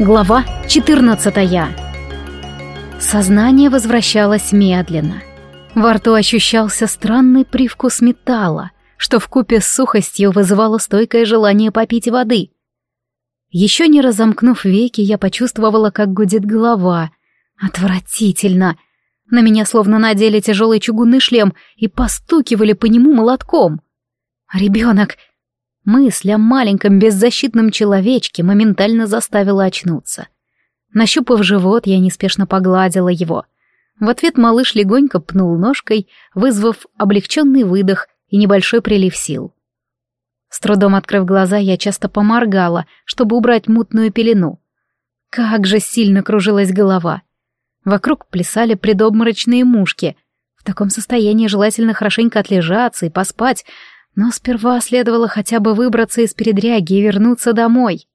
Глава 14 Сознание возвращалось медленно. Во рту ощущался странный привкус металла, что вкупе с сухостью вызывало стойкое желание попить воды. Еще не разомкнув веки, я почувствовала, как гудит голова. Отвратительно! На меня словно надели тяжелый чугунный шлем и постукивали по нему молотком. Ребенок! Мысль о маленьком беззащитном человечке моментально заставила очнуться. Нащупав живот, я неспешно погладила его. В ответ малыш легонько пнул ножкой, вызвав облегченный выдох и небольшой прилив сил. С трудом открыв глаза, я часто поморгала, чтобы убрать мутную пелену. Как же сильно кружилась голова. Вокруг плясали предобморочные мушки. В таком состоянии желательно хорошенько отлежаться и поспать, но сперва следовало хотя бы выбраться из передряги и вернуться домой.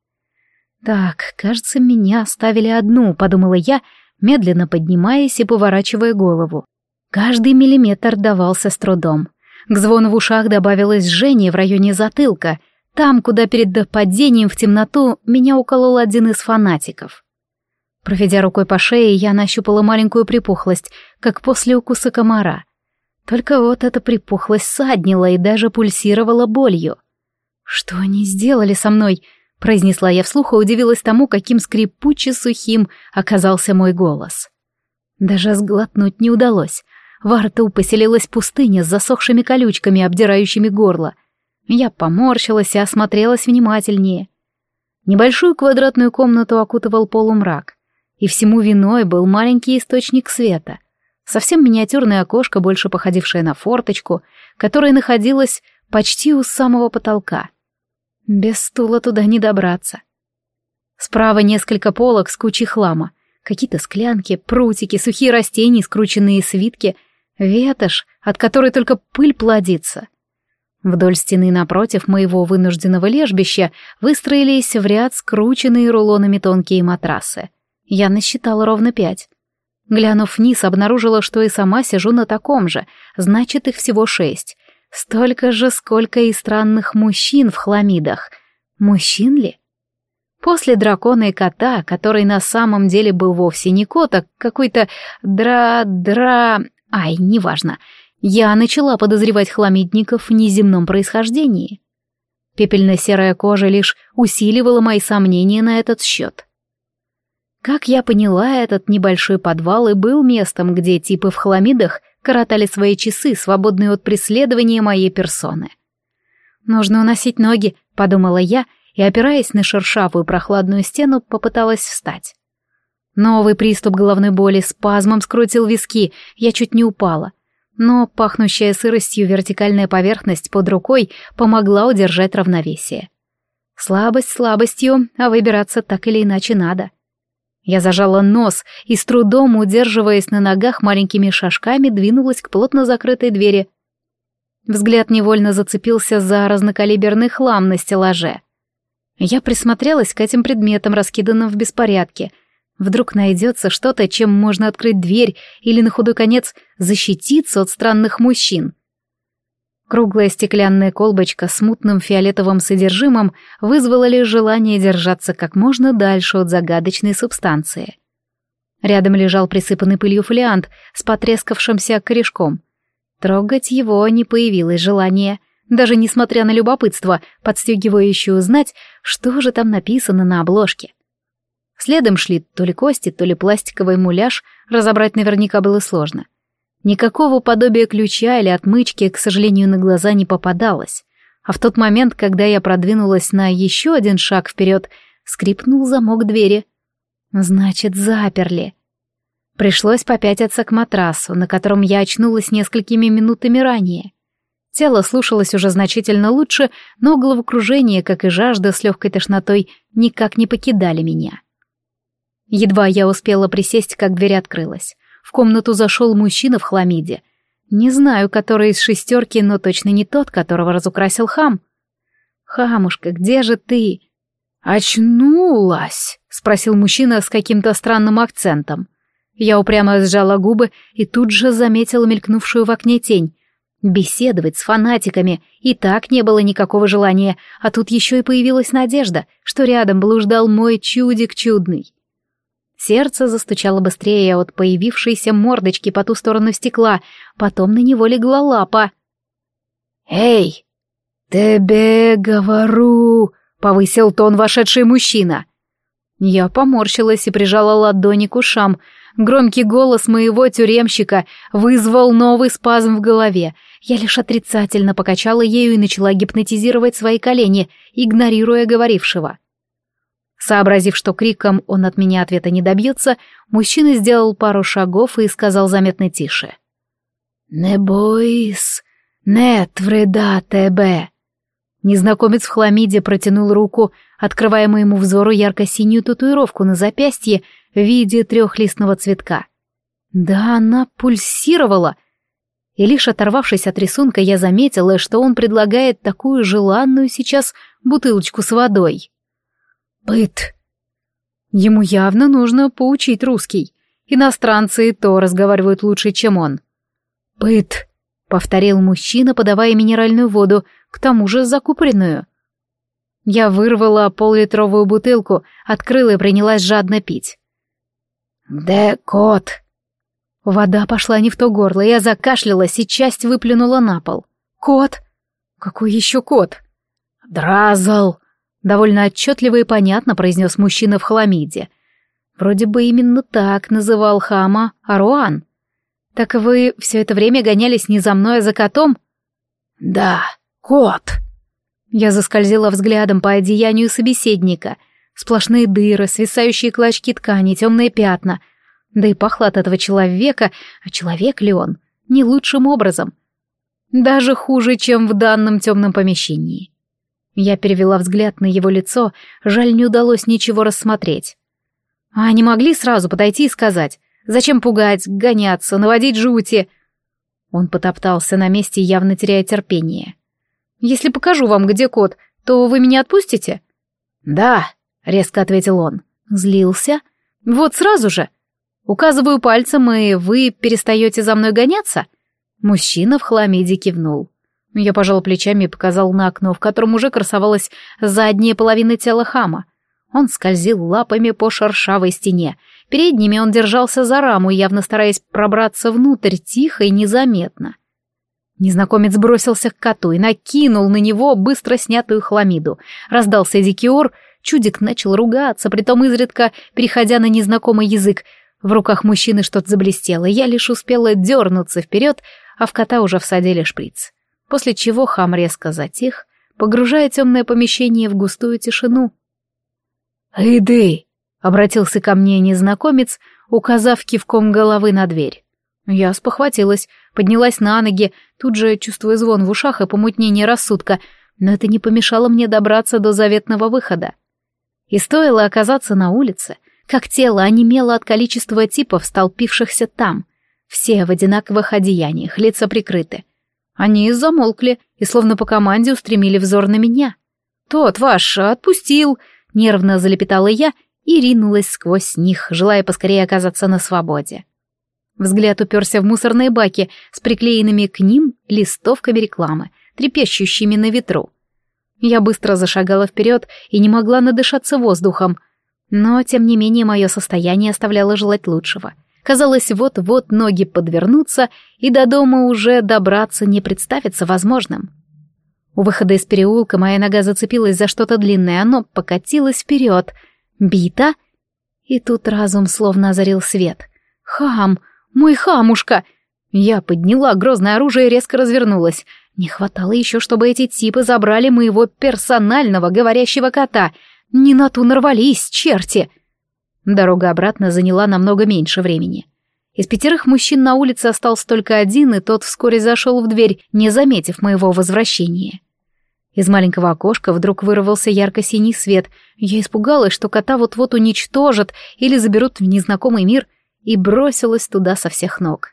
«Так, кажется, меня оставили одну», — подумала я, медленно поднимаясь и поворачивая голову. Каждый миллиметр давался с трудом. К звону в ушах добавилось жжение в районе затылка, там, куда перед падением в темноту меня уколол один из фанатиков. Проведя рукой по шее, я нащупала маленькую припухлость, как после укуса комара — только вот эта припухлость саднила и даже пульсировала болью. «Что они сделали со мной?» — произнесла я вслух и удивилась тому, каким скрипуче сухим оказался мой голос. Даже сглотнуть не удалось. Во рту поселилась пустыня с засохшими колючками, обдирающими горло. Я поморщилась и осмотрелась внимательнее. Небольшую квадратную комнату окутывал полумрак, и всему виной был маленький источник света. Совсем миниатюрное окошко, больше походившее на форточку, которое находилось почти у самого потолка. Без стула туда не добраться. Справа несколько полок с кучей хлама. Какие-то склянки, прутики, сухие растения, скрученные свитки, ветошь, от которой только пыль плодится. Вдоль стены напротив моего вынужденного лежбища выстроились в ряд скрученные рулонами тонкие матрасы. Я насчитала ровно пять. Глянув вниз, обнаружила, что и сама сижу на таком же, значит, их всего шесть. Столько же, сколько и странных мужчин в хламидах. Мужчин ли? После дракона и кота, который на самом деле был вовсе не кот, а какой-то дра-дра... Ай, неважно. Я начала подозревать хламидников в неземном происхождении. Пепельно-серая кожа лишь усиливала мои сомнения на этот счет. Как я поняла, этот небольшой подвал и был местом, где типы в хламидах коротали свои часы, свободные от преследования моей персоны. «Нужно уносить ноги», — подумала я, и, опираясь на шершавую прохладную стену, попыталась встать. Новый приступ головной боли спазмом скрутил виски, я чуть не упала. Но пахнущая сыростью вертикальная поверхность под рукой помогла удержать равновесие. Слабость слабостью, а выбираться так или иначе надо. Я зажала нос и, с трудом удерживаясь на ногах маленькими шажками, двинулась к плотно закрытой двери. Взгляд невольно зацепился за разнокалиберный хлам на стеллаже. Я присмотрелась к этим предметам, раскиданным в беспорядке. Вдруг найдется что-то, чем можно открыть дверь или, на худой конец, защититься от странных мужчин. Круглая стеклянная колбочка с мутным фиолетовым содержимым вызвала лишь желание держаться как можно дальше от загадочной субстанции. Рядом лежал присыпанный пылью фолиант с потрескавшимся корешком. Трогать его не появилось желания, даже несмотря на любопытство, подстегивающее узнать, что же там написано на обложке. Следом шли то ли кости, то ли пластиковый муляж, разобрать наверняка было сложно — Никакого подобия ключа или отмычки, к сожалению, на глаза не попадалось. А в тот момент, когда я продвинулась на еще один шаг вперед, скрипнул замок двери. Значит, заперли. Пришлось попятиться к матрасу, на котором я очнулась несколькими минутами ранее. Тело слушалось уже значительно лучше, но головокружение, как и жажда с легкой тошнотой, никак не покидали меня. Едва я успела присесть, как дверь открылась. В комнату зашел мужчина в хламиде. Не знаю, который из шестерки, но точно не тот, которого разукрасил хам. «Хамушка, где же ты?» «Очнулась?» — спросил мужчина с каким-то странным акцентом. Я упрямо сжала губы и тут же заметила мелькнувшую в окне тень. Беседовать с фанатиками и так не было никакого желания, а тут еще и появилась надежда, что рядом блуждал мой чудик чудный. Сердце застучало быстрее от появившейся мордочки по ту сторону стекла, потом на него легла лапа. «Эй, тебе говорю!» — повысил тон вошедший мужчина. Я поморщилась и прижала ладони к ушам. Громкий голос моего тюремщика вызвал новый спазм в голове. Я лишь отрицательно покачала ею и начала гипнотизировать свои колени, игнорируя говорившего. Сообразив, что криком он от меня ответа не добьется, мужчина сделал пару шагов и сказал заметно тише. «Не бойся, нет вреда тебе». Незнакомец в хламиде протянул руку, открывая моему взору ярко-синюю татуировку на запястье в виде трехлистного цветка. Да, она пульсировала. И лишь оторвавшись от рисунка, я заметила, что он предлагает такую желанную сейчас бутылочку с водой. «Быт!» Ему явно нужно поучить русский. Иностранцы то разговаривают лучше, чем он. «Быт!» — повторил мужчина, подавая минеральную воду, к тому же закупоренную. Я вырвала поллитровую бутылку, открыла и принялась жадно пить. «Где кот?» Вода пошла не в то горло, я закашлялась и часть выплюнула на пол. «Кот? Какой еще кот?» «Дразл!» — довольно отчетливо и понятно произнес мужчина в хламиде. Вроде бы именно так называл хама Аруан. «Так вы все это время гонялись не за мной, а за котом?» «Да, кот!» Я заскользила взглядом по одеянию собеседника. Сплошные дыры, свисающие клочки ткани, темные пятна. Да и пахло от этого человека, а человек ли он, не лучшим образом. Даже хуже, чем в данном темном помещении. Я перевела взгляд на его лицо, жаль, не удалось ничего рассмотреть. А не могли сразу подойти и сказать, зачем пугать, гоняться, наводить жути? Он потоптался на месте, явно теряя терпение. Если покажу вам, где кот, то вы меня отпустите?» «Да», — резко ответил он. Злился. «Вот сразу же. Указываю пальцем, и вы перестаете за мной гоняться?» Мужчина в хламиде кивнул. Я пожал плечами и показал на окно, в котором уже красовалась задняя половина тела хама. Он скользил лапами по шершавой стене. Передними он держался за раму, явно стараясь пробраться внутрь тихо и незаметно. Незнакомец бросился к коту и накинул на него быстро снятую хламиду. Раздался дикий ор, чудик начал ругаться, притом изредка переходя на незнакомый язык. В руках мужчины что-то заблестело, я лишь успела дернуться вперед, а в кота уже всадили шприц. После чего хам резко затих, погружая темное помещение в густую тишину. «Иды!» — обратился ко мне незнакомец, указав кивком головы на дверь. Я спохватилась, поднялась на ноги, тут же чувствуя звон в ушах и помутнение рассудка, но это не помешало мне добраться до заветного выхода. И стоило оказаться на улице, как тело онемело от количества типов, столпившихся там. Все в одинаковых одеяниях, лица прикрыты. Они замолкли и словно по команде устремили взор на меня. «Тот ваш отпустил», — нервно залепетала я и ринулась сквозь них, желая поскорее оказаться на свободе. Взгляд уперся в мусорные баки с приклеенными к ним листовками рекламы, трепещущими на ветру. Я быстро зашагала вперед и не могла надышаться воздухом, но, тем не менее, мое состояние оставляло желать лучшего. Казалось, вот-вот ноги подвернутся, и до дома уже добраться не представится возможным. У выхода из переулка моя нога зацепилась за что-то длинное, оно покатилось вперед. Бита? И тут разум словно озарил свет. «Хам!» Мой хамушка!» Я подняла грозное оружие и резко развернулась. Не хватало еще, чтобы эти типы забрали моего персонального говорящего кота. Не на ту нарвались, черти! Дорога обратно заняла намного меньше времени. Из пятерых мужчин на улице остался только один, и тот вскоре зашел в дверь, не заметив моего возвращения. Из маленького окошка вдруг вырвался ярко-синий свет. Я испугалась, что кота вот-вот уничтожат или заберут в незнакомый мир, и бросилась туда со всех ног.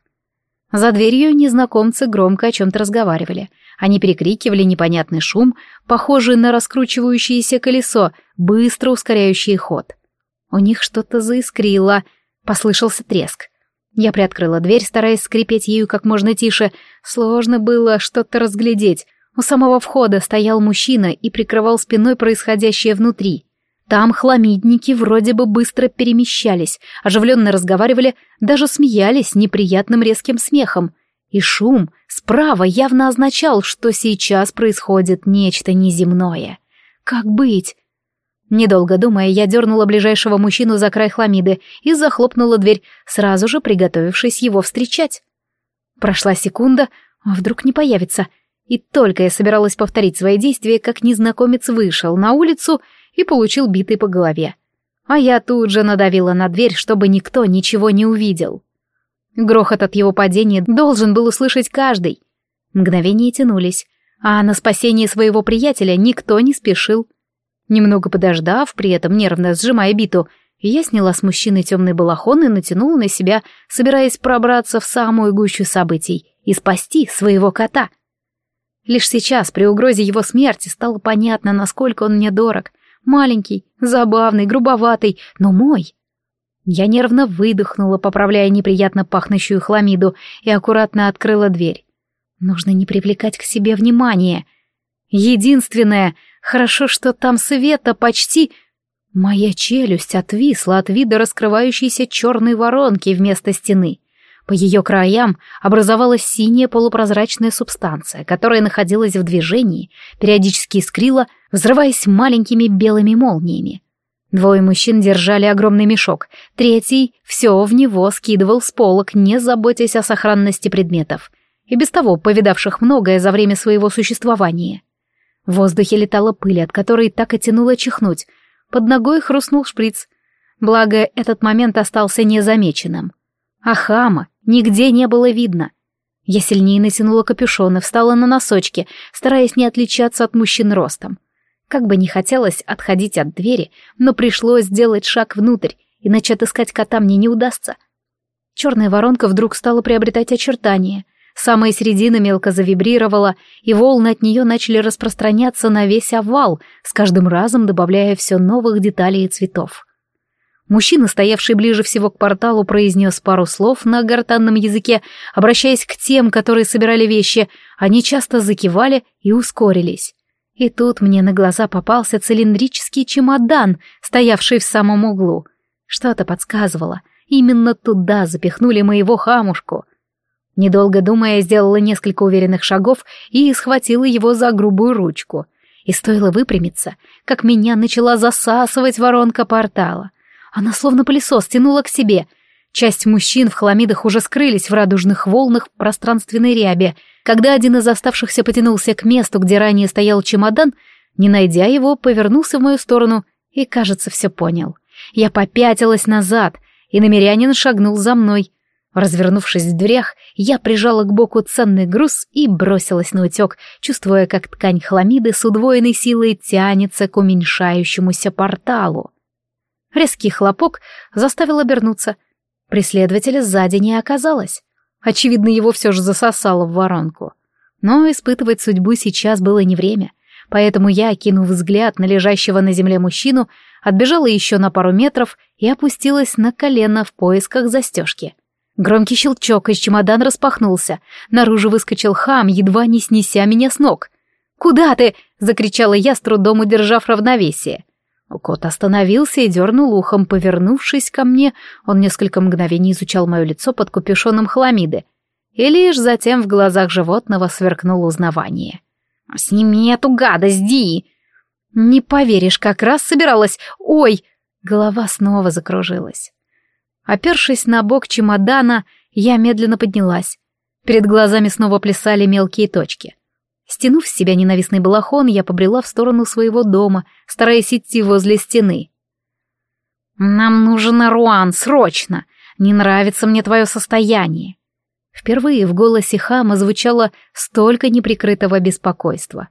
За дверью незнакомцы громко о чем-то разговаривали. Они перекрикивали непонятный шум, похожий на раскручивающееся колесо, быстро ускоряющий ход. У них что-то заискрило, послышался треск. Я приоткрыла дверь, стараясь скрипеть ею как можно тише. Сложно было что-то разглядеть. У самого входа стоял мужчина и прикрывал спиной происходящее внутри. Там хламидники вроде бы быстро перемещались, оживленно разговаривали, даже смеялись неприятным резким смехом. И шум справа явно означал, что сейчас происходит нечто неземное. Как быть? Недолго думая, я дернула ближайшего мужчину за край хламиды и захлопнула дверь, сразу же приготовившись его встречать. Прошла секунда, а вдруг не появится. И только я собиралась повторить свои действия, как незнакомец вышел на улицу и получил битой по голове. А я тут же надавила на дверь, чтобы никто ничего не увидел. Грохот от его падения должен был услышать каждый. Мгновения тянулись, а на спасение своего приятеля никто не спешил. Немного подождав, при этом нервно сжимая биту, я сняла с мужчины темный балахон и натянула на себя, собираясь пробраться в самую гущу событий и спасти своего кота. Лишь сейчас, при угрозе его смерти, стало понятно, насколько он мне дорог. Маленький, забавный, грубоватый, но мой. Я нервно выдохнула, поправляя неприятно пахнущую хламиду, и аккуратно открыла дверь. Нужно не привлекать к себе внимания. Единственное, Хорошо, что там света почти... Моя челюсть отвисла от вида раскрывающейся черной воронки вместо стены. По ее краям образовалась синяя полупрозрачная субстанция, которая находилась в движении, периодически искрила, взрываясь маленькими белыми молниями. Двое мужчин держали огромный мешок, третий все в него скидывал с полок, не заботясь о сохранности предметов, и без того повидавших многое за время своего существования. В воздухе летала пыль, от которой так и тянуло чихнуть. Под ногой хрустнул шприц. Благо, этот момент остался незамеченным. А хама нигде не было видно. Я сильнее натянула капюшон и встала на носочки, стараясь не отличаться от мужчин ростом. Как бы не хотелось отходить от двери, но пришлось сделать шаг внутрь, иначе отыскать кота мне не удастся. Черная воронка вдруг стала приобретать очертания. Самая середина мелко завибрировала, и волны от нее начали распространяться на весь овал, с каждым разом добавляя все новых деталей и цветов. Мужчина, стоявший ближе всего к порталу, произнес пару слов на гортанном языке, обращаясь к тем, которые собирали вещи. Они часто закивали и ускорились. И тут мне на глаза попался цилиндрический чемодан, стоявший в самом углу. Что-то подсказывало. Именно туда запихнули моего хамушку — Недолго думая, сделала несколько уверенных шагов и схватила его за грубую ручку. И стоило выпрямиться, как меня начала засасывать воронка портала. Она словно пылесос тянула к себе. Часть мужчин в хламидах уже скрылись в радужных волнах пространственной ряби. Когда один из оставшихся потянулся к месту, где ранее стоял чемодан, не найдя его, повернулся в мою сторону и, кажется, все понял. Я попятилась назад, и намерянин шагнул за мной — Развернувшись в дверях, я прижала к боку ценный груз и бросилась на утек, чувствуя, как ткань хламиды с удвоенной силой тянется к уменьшающемуся порталу. Резкий хлопок заставил обернуться. Преследователя сзади не оказалось. Очевидно, его все же засосало в воронку. Но испытывать судьбу сейчас было не время, поэтому я, кинув взгляд на лежащего на земле мужчину, отбежала еще на пару метров и опустилась на колено в поисках застежки. Громкий щелчок, и чемодан распахнулся. Наружу выскочил хам, едва не снеся меня с ног. «Куда ты?» — закричала я, с трудом удержав равновесие. Кот остановился и дернул ухом, повернувшись ко мне, он несколько мгновений изучал мое лицо под капюшоном хламиды. И лишь затем в глазах животного сверкнуло узнавание. «Сними эту гадость, Ди!» «Не поверишь, как раз собиралась... Ой!» Голова снова закружилась. Опершись на бок чемодана, я медленно поднялась. Перед глазами снова плясали мелкие точки. Стянув с себя ненавистный балахон, я побрела в сторону своего дома, стараясь идти возле стены. «Нам нужен Аруан, срочно! Не нравится мне твое состояние!» Впервые в голосе Хама звучало столько неприкрытого беспокойства.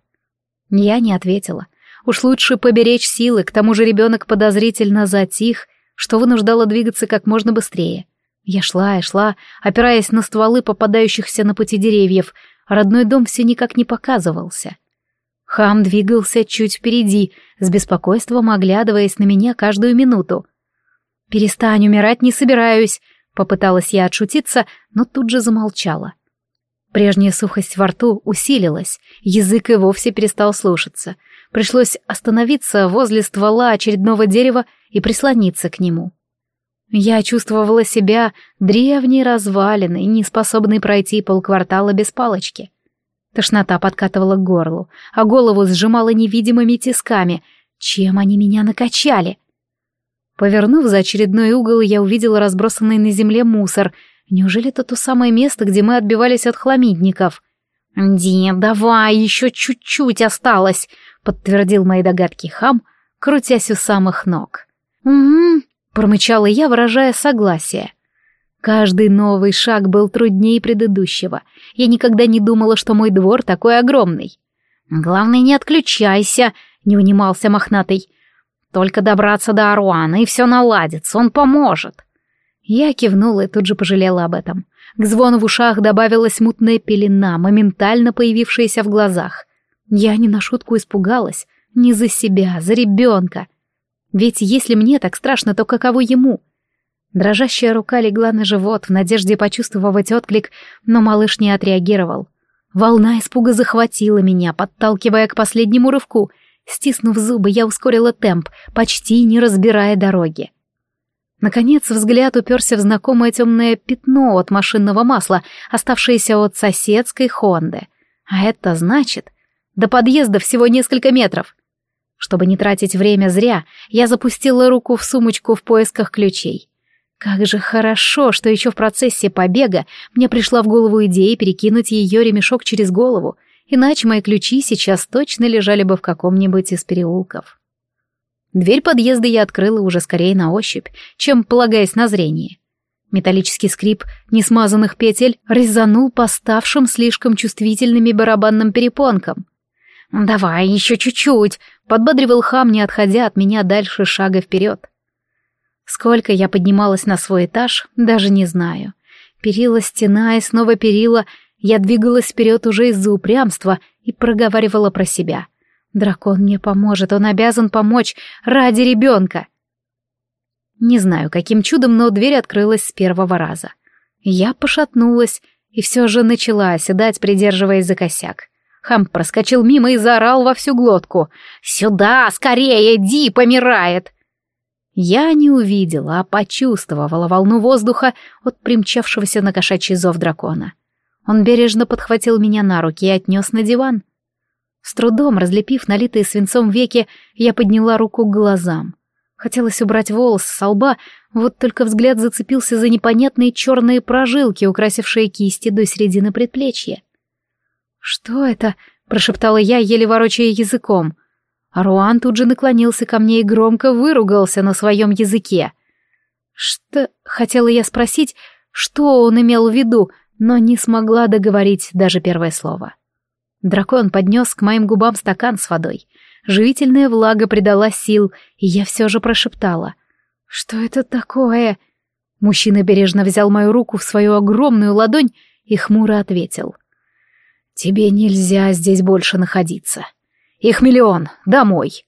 Я не ответила. Уж лучше поберечь силы, к тому же ребенок подозрительно затих, что вынуждало двигаться как можно быстрее. Я шла и шла, опираясь на стволы попадающихся на пути деревьев, родной дом все никак не показывался. Хам двигался чуть впереди, с беспокойством оглядываясь на меня каждую минуту. «Перестань, умирать не собираюсь», — Попыталась я отшутиться, но тут же замолчала. Прежняя сухость во рту усилилась, язык и вовсе перестал слушаться. Пришлось остановиться возле ствола очередного дерева и прислониться к нему. Я чувствовала себя древней развалиной, не способной пройти полквартала без палочки. Тошнота подкатывала к горлу, а голову сжимала невидимыми тисками. Чем они меня накачали? Повернув за очередной угол, я увидела разбросанный на земле мусор — Неужели это то самое место, где мы отбивались от хламидников? «Дин, давай, еще чуть-чуть осталось», — подтвердил мои догадки хам, крутясь у самых ног. «Угу», — промычала я, выражая согласие. Каждый новый шаг был труднее предыдущего. Я никогда не думала, что мой двор такой огромный. «Главное, не отключайся», — не унимался мохнатый. «Только добраться до Аруана, и все наладится, он поможет». Я кивнула и тут же пожалела об этом. К звону в ушах добавилась мутная пелена, моментально появившаяся в глазах. Я не на шутку испугалась. Не за себя, за ребенка. Ведь если мне так страшно, то каково ему? Дрожащая рука легла на живот в надежде почувствовать отклик, но малыш не отреагировал. Волна испуга захватила меня, подталкивая к последнему рывку. Стиснув зубы, я ускорила темп, почти не разбирая дороги. Наконец взгляд уперся в знакомое темное пятно от машинного масла, оставшееся от соседской Хонды. А это значит, до подъезда всего несколько метров. Чтобы не тратить время зря, я запустила руку в сумочку в поисках ключей. Как же хорошо, что еще в процессе побега мне пришла в голову идея перекинуть ее ремешок через голову, иначе мои ключи сейчас точно лежали бы в каком-нибудь из переулков. Дверь подъезда я открыла уже скорее на ощупь, чем полагаясь на зрение. Металлический скрип несмазанных петель резанул по ставшим слишком чувствительными барабанным перепонкам. «Давай, еще чуть-чуть!» — подбодривал хам, не отходя от меня дальше шага вперед. Сколько я поднималась на свой этаж, даже не знаю. Перила стена и снова перила, я двигалась вперед уже из-за упрямства и проговаривала про себя. Дракон мне поможет, он обязан помочь ради ребенка. Не знаю, каким чудом, но дверь открылась с первого раза. Я пошатнулась и все же начала оседать, придерживаясь за косяк. Хам проскочил мимо и заорал во всю глотку. «Сюда, скорее, Ди помирает!» Я не увидела, а почувствовала волну воздуха от примчавшегося на кошачий зов дракона. Он бережно подхватил меня на руки и отнес на диван. С трудом разлепив налитые свинцом веки, я подняла руку к глазам. Хотелось убрать волос с лба, вот только взгляд зацепился за непонятные черные прожилки, украсившие кисти до середины предплечья. «Что это?» — прошептала я, еле ворочая языком. Руан тут же наклонился ко мне и громко выругался на своем языке. «Что?» — хотела я спросить, что он имел в виду, но не смогла договорить даже первое слово. Дракон поднес к моим губам стакан с водой. Живительная влага придала сил, и я все же прошептала. «Что это такое?» Мужчина бережно взял мою руку в свою огромную ладонь и хмуро ответил. «Тебе нельзя здесь больше находиться. Их миллион. Домой».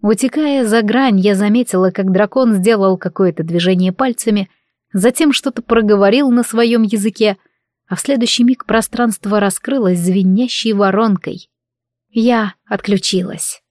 Утекая за грань, я заметила, как дракон сделал какое-то движение пальцами, затем что-то проговорил на своем языке — а в следующий миг пространство раскрылось звенящей воронкой. Я отключилась.